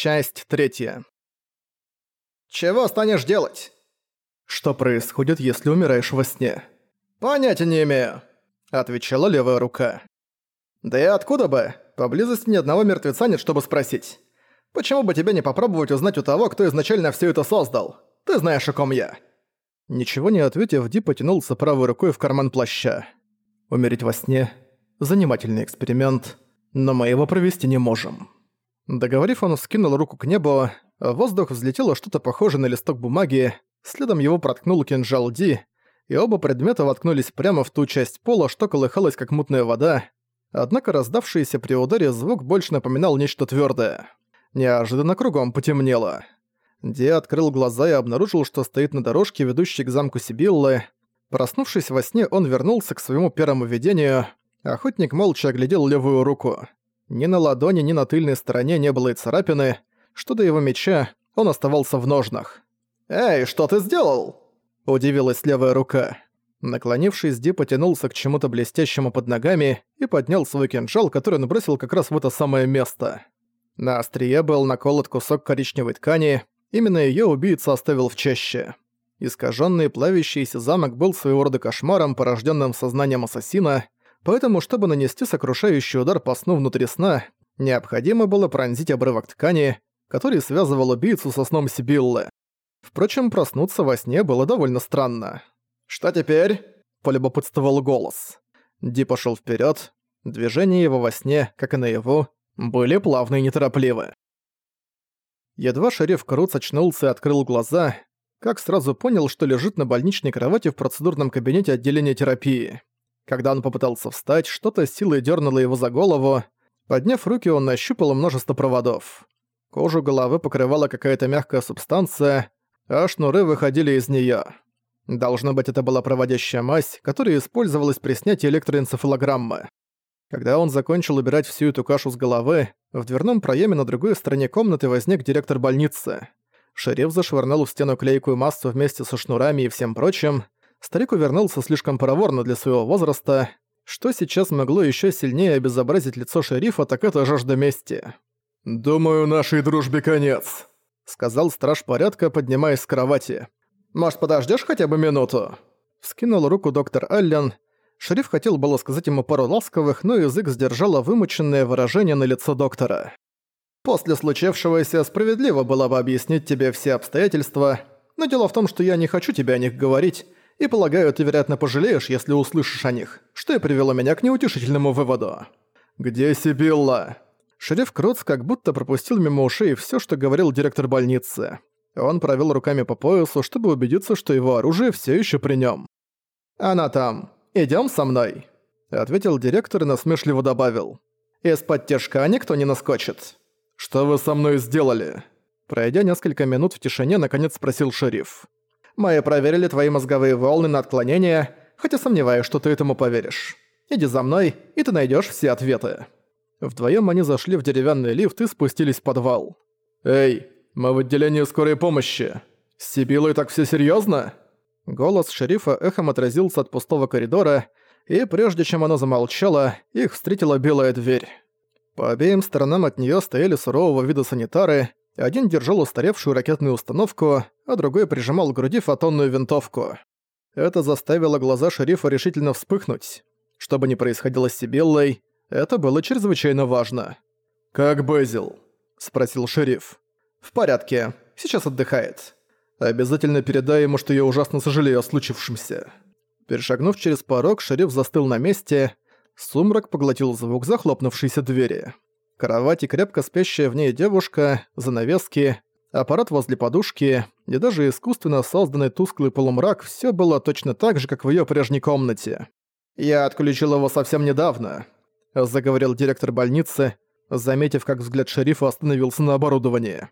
Часть третья. «Чего станешь делать?» «Что происходит, если умираешь во сне?» «Понятия не имею», — отвечала левая рука. «Да и откуда бы? Поблизости ни одного мертвеца нет, чтобы спросить. Почему бы тебе не попробовать узнать у того, кто изначально все это создал? Ты знаешь, о ком я». Ничего не ответив, Ди потянулся правой рукой в карман плаща. «Умереть во сне – занимательный эксперимент, но мы его провести не можем». Договорив, он вскинул руку к небу, в воздух взлетело что-то похожее на листок бумаги, следом его проткнул кинжал Ди, и оба предмета воткнулись прямо в ту часть пола, что колыхалась как мутная вода, однако раздавшийся при ударе звук больше напоминал нечто твёрдое. Неожиданно кругом потемнело. Ди открыл глаза и обнаружил, что стоит на дорожке, ведущей к замку Сибиллы. Проснувшись во сне, он вернулся к своему первому видению. Охотник молча оглядел левую руку. Ни на ладони, ни на тыльной стороне не было и царапины. Что до его меча, он оставался в ножнах. «Эй, что ты сделал?» – удивилась левая рука. Наклонившись, Ди потянулся к чему-то блестящему под ногами и поднял свой кинжал, который он бросил как раз в это самое место. На острие был наколот кусок коричневой ткани, именно её убийца оставил в чаще. Искажённый плавящийся замок был своего рода кошмаром, порождённым сознанием ассасина, поэтому, чтобы нанести сокрушающий удар по сну внутри сна, необходимо было пронзить обрывок ткани, который связывал убийцу со сном Сибиллы. Впрочем, проснуться во сне было довольно странно. «Что теперь?» – полюбопытствовал голос. Ди пошел вперед. Движения его во сне, как и наяву, были плавны и неторопливы. Едва шериф Круц очнулся и открыл глаза, как сразу понял, что лежит на больничной кровати в процедурном кабинете отделения терапии. Когда он попытался встать, что-то силой дернуло его за голову. Подняв руки, он нащупал множество проводов. Кожу головы покрывала какая-то мягкая субстанция, а шнуры выходили из неё. Должно быть, это была проводящая мазь, которая использовалась при снятии электроэнцефалограммы. Когда он закончил убирать всю эту кашу с головы, в дверном проеме на другой стороне комнаты возник директор больницы. Шериф зашвырнул в стену клейкую массу вместе со шнурами и всем прочим, Старик увернулся слишком проворно для своего возраста. Что сейчас могло еще сильнее обезобразить лицо шерифа, так это жажда мести. «Думаю, нашей дружбе конец», — сказал страж порядка, поднимаясь с кровати. «Может, подождешь хотя бы минуту?» Вскинул руку доктор Аллен. Шериф хотел было сказать ему пару ласковых, но язык сдержало вымученное выражение на лицо доктора. «После случившегося справедливо было бы объяснить тебе все обстоятельства, но дело в том, что я не хочу тебе о них говорить, и полагаю, ты, вероятно, пожалеешь, если услышишь о них, что и привело меня к неутешительному выводу. Где Сибилла? Шериф Кроц как будто пропустил мимо ушей все, что говорил директор больницы. Он провел руками по поясу, чтобы убедиться, что его оружие все еще при нем. «Она там. Идем со мной», — ответил директор и насмешливо добавил. «Из-под тяжка никто не наскочит». «Что вы со мной сделали?» Пройдя несколько минут в тишине, наконец спросил шериф. Мы проверили твои мозговые волны на отклонение, хотя сомневаюсь, что ты этому поверишь. Иди за мной, и ты найдешь все ответы». Вдвоем они зашли в деревянный лифт и спустились в подвал. «Эй, мы в отделении скорой помощи. С Сибилой так все серьезно? Голос шерифа эхом отразился от пустого коридора, и прежде чем она замолчала, их встретила белая дверь. По обеим сторонам от нее стояли сурового вида санитары, один держал устаревшую ракетную установку, а другой прижимал к груди фотонную винтовку. Это заставило глаза шерифа решительно вспыхнуть. Что бы ни происходило с Сибиллой, это было чрезвычайно важно. «Как Безил?» – спросил шериф. «В порядке. Сейчас отдыхает. Обязательно передай ему, что я ужасно сожалею о случившемся». Перешагнув через порог, шериф застыл на месте. Сумрак поглотил звук захлопнувшейся двери. Кровать и крепко спящая в ней девушка, занавески, аппарат возле подушки и даже искусственно созданный тусклый полумрак – все было точно так же, как в ее прежней комнате. «Я отключил его совсем недавно», – заговорил директор больницы, заметив, как взгляд шерифа остановился на оборудовании.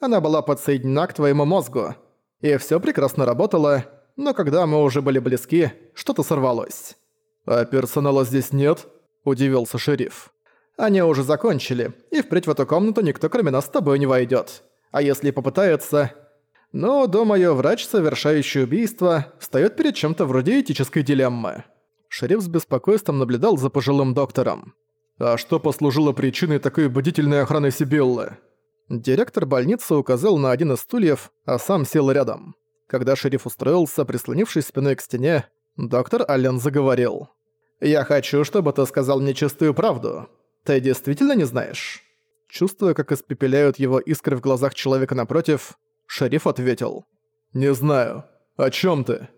«Она была подсоединена к твоему мозгу, и все прекрасно работало, но когда мы уже были близки, что-то сорвалось». «А персонала здесь нет?» – удивился шериф. Они уже закончили, и впредь в эту комнату никто кроме нас с тобой не войдет. А если попытается... Ну, думаю, врач, совершающий убийство, встаёт перед чем-то вроде этической дилеммы. Шериф с беспокойством наблюдал за пожилым доктором. А что послужило причиной такой бдительной охраны Сибиллы? Директор больницы указал на один из стульев, а сам сел рядом. Когда шериф устроился, прислонившись спиной к стене, доктор Аллен заговорил. «Я хочу, чтобы ты сказал мне чистую правду. Ты действительно не знаешь?» Чувствуя, как испепеляют его искры в глазах человека напротив, шериф ответил. «Не знаю. О чем ты?»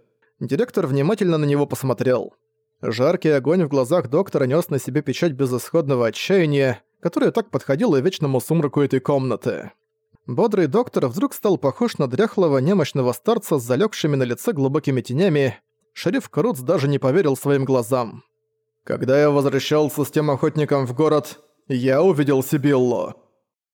Директор внимательно на него посмотрел. Жаркий огонь в глазах доктора нес на себе печать безысходного отчаяния, которая так подходила вечному сумраку этой комнаты. Бодрый доктор вдруг стал похож на дряхлого немощного старца с залегшими на лице глубокими тенями. Шериф Круц даже не поверил своим глазам. «Когда я возвращался с тем охотником в город, я увидел Сибиллу».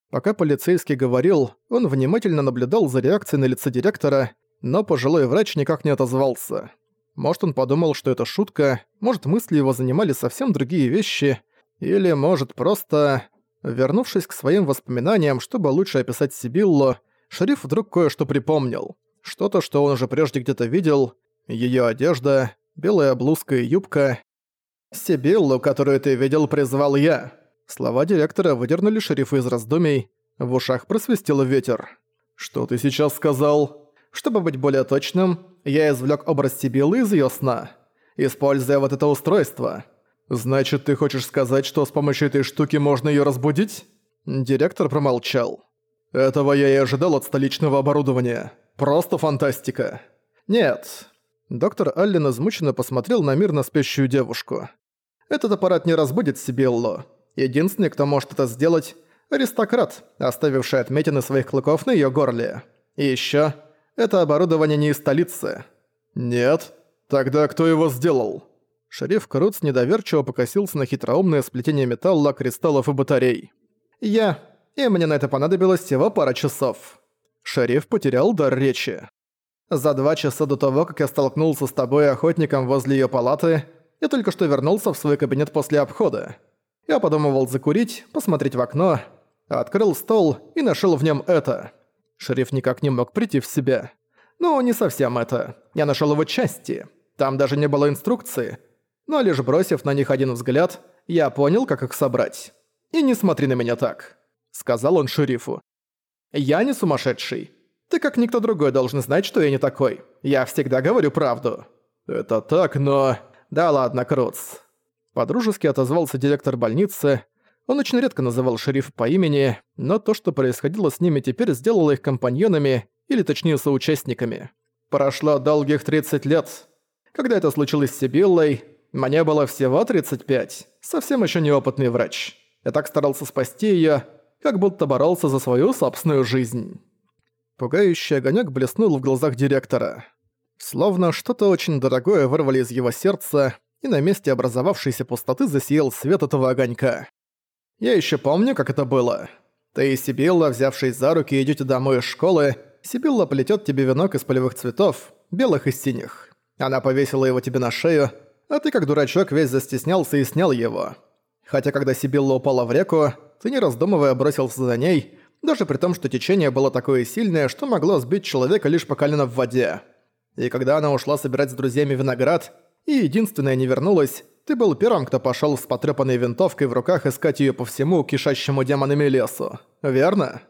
Пока полицейский говорил, он внимательно наблюдал за реакцией на лице директора, но пожилой врач никак не отозвался. Может, он подумал, что это шутка, может, мысли его занимали совсем другие вещи, или, может, просто... Вернувшись к своим воспоминаниям, чтобы лучше описать Сибиллу, шериф вдруг кое-что припомнил. Что-то, что он уже прежде где-то видел. Её одежда, белая блузка и юбка. «Сибиллу, которую ты видел, призвал я». Слова директора выдернули шерифа из раздумий. В ушах просвистел ветер. «Что ты сейчас сказал?» Чтобы быть более точным, я извлек образ Сибилы из ее сна, используя вот это устройство. Значит, ты хочешь сказать, что с помощью этой штуки можно ее разбудить? Директор промолчал. Этого я и ожидал от столичного оборудования. Просто фантастика. Нет. Доктор Аллен измученно посмотрел на мирно спящую девушку. Этот аппарат не разбудит Сибиллу. Единственный, кто может это сделать, аристократ, оставивший отметины своих клыков на ее горле. И еще это оборудование не из столицы. Нет? Тогда кто его сделал? Шериф Круц недоверчиво покосился на хитроумное сплетение металла, кристаллов и батарей. Я. И мне на это понадобилось всего пара часов. Шериф потерял дар речи. За два часа до того, как я столкнулся с тобой охотником возле ее палаты, я только что вернулся в свой кабинет после обхода. Я подумывал закурить, посмотреть в окно, открыл стол и нашел в нем это. Шериф никак не мог прийти в себя. Ну, не совсем это. Я нашел его части. Там даже не было инструкции. Но лишь бросив на них один взгляд, я понял, как их собрать. «И не смотри на меня так», — сказал он шерифу. «Я не сумасшедший. Ты как никто другой должен знать, что я не такой. Я всегда говорю правду». «Это так, но...» «Да ладно, Круц». Подружески отозвался директор больницы, он очень редко называл шерифа по имени, но то, что происходило с ними теперь, сделало их компаньонами, или точнее соучастниками. Прошло долгих 30 лет. Когда это случилось с Сибиллой, мне было всего 35, совсем еще неопытный врач. Я так старался спасти ее, как будто боролся за свою собственную жизнь. Пугающий огонек блеснул в глазах директора. Словно что-то очень дорогое вырвали из его сердца, и на месте образовавшейся пустоты засиял свет этого огонька. Я еще помню, как это было. Ты и Сибилла, взявшись за руки, идете домой из школы. Сибилла плетет тебе венок из полевых цветов, белых и синих. Она повесила его тебе на шею, а ты как дурачок весь застеснялся и снял его. Хотя когда Сибилла упала в реку, ты не раздумывая бросился за ней, даже при том, что течение было такое сильное, что могло сбить человека лишь по колено в воде. И когда она ушла собирать с друзьями виноград, и единственная не вернулась, ты был первым, кто пошёл с потрёпанной винтовкой в руках искать её по всему кишащему демонами лесу. Верно?»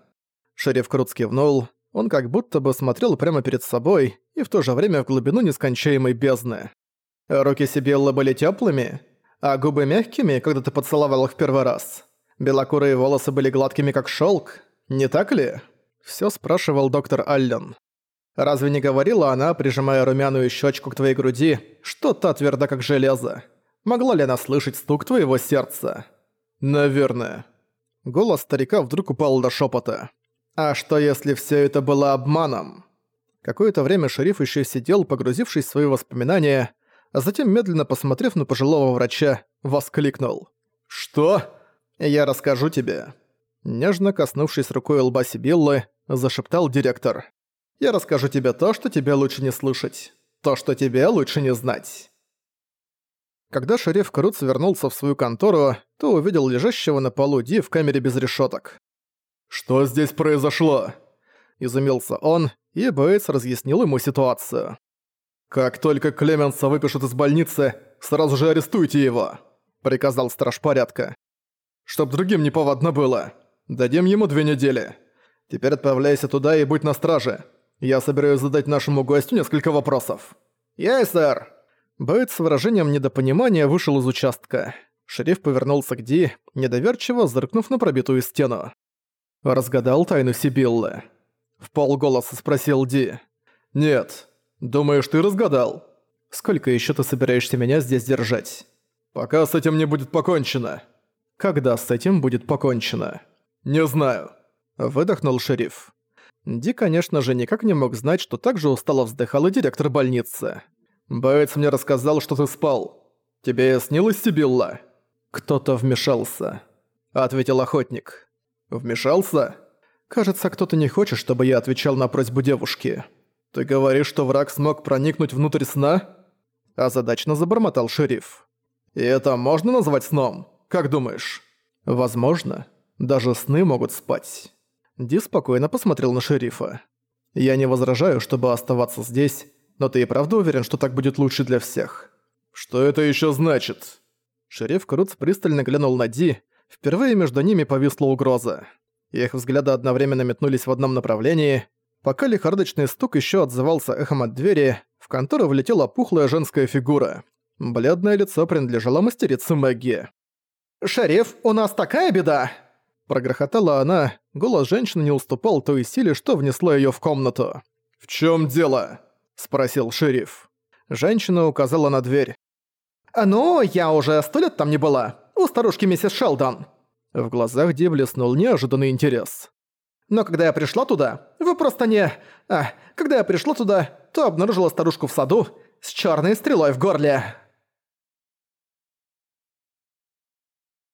Шериф Крут кивнул. Он как будто бы смотрел прямо перед собой и в то же время в глубину нескончаемой бездны. Руки Сибиллы были тёплыми, а губы мягкими, когда ты поцеловал их в первый раз. Белокурые волосы были гладкими, как шёлк. Не так ли? Всё спрашивал доктор Аллен. Разве не говорила она, прижимая румяную щёчку к твоей груди, что та тверда, как железо? Могла ли она слышать стук твоего сердца? Наверное. Голос старика вдруг упал до шепота. А что если все это было обманом? Какое-то время шериф еще сидел, погрузившись в свои воспоминания, а затем, медленно посмотрев на пожилого врача, воскликнул. «Что?» «Я расскажу тебе». Нежно коснувшись рукой лба Сибиллы, зашептал директор. «Я расскажу тебе то, что тебе лучше не слышать. То, что тебе лучше не знать». Когда шериф Круц вернулся в свою контору, то увидел лежащего на полу Ди в камере без решеток. «Что здесь произошло?» Изумился он, и Бейтс разъяснил ему ситуацию. «Как только Клеменса выпишут из больницы, сразу же арестуйте его», — приказал страж порядка. «Чтоб другим неповадно было. Дадим ему две недели. Теперь отправляйся туда и будь на страже. Я собираюсь задать нашему гостю несколько вопросов». «Ей, сэр!» Бэйт с выражением недопонимания вышел из участка. Шериф повернулся к Ди, недоверчиво зыркнув на пробитую стену. Разгадал тайну Сибиллы. В полголоса спросил Ди. «Нет. Думаешь, ты разгадал? Сколько еще ты собираешься меня здесь держать? Пока с этим не будет покончено». «Когда с этим будет покончено?» «Не знаю», — выдохнул шериф. Ди, конечно же, никак не мог знать, что так же устало вздыхал и директор больницы. «Бэйтс мне рассказал, что ты спал. Тебе снилась Сибилла?» «Кто-то вмешался», — ответил охотник. «Вмешался?» «Кажется, кто-то не хочет, чтобы я отвечал на просьбу девушки. Ты говоришь, что враг смог проникнуть внутрь сна?» Озадачно забормотал шериф. «И это можно назвать сном? Как думаешь?» «Возможно. Даже сны могут спать». Ди спокойно посмотрел на шерифа. «Я не возражаю, чтобы оставаться здесь, но ты и правда уверен, что так будет лучше для всех?» «Что это еще значит?» Шериф Круц пристально глянул на Ди. Впервые между ними повисла угроза. Их взгляды одновременно метнулись в одном направлении. Пока лихорадочный стук еще отзывался эхом от двери, в контору влетела пухлая женская фигура. Бледное лицо принадлежало мастерице Мэгги. «Шериф, у нас такая беда!» Прогрохотала она, голос женщины не уступал той силе, что внесло её в комнату. «В чём дело?» – спросил шериф. Женщина указала на дверь. «А ну, я уже сто лет там не была. У старушки миссис Шелдон». В глазах Ди блеснул неожиданный интерес. «Но когда я пришла туда, вы просто не... А, когда я пришла туда, то обнаружила старушку в саду с чёрной стрелой в горле».